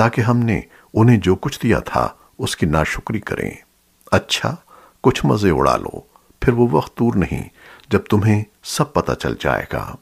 تاکہ ہم نے انہیں جو کچھ دیا تھا، اس کی ناشکری کریں۔ اچھا کچھ مزے اڑا لو، پھر وہ وقت دور نہیں جب تمہیں سب پتہ چل جائے گا۔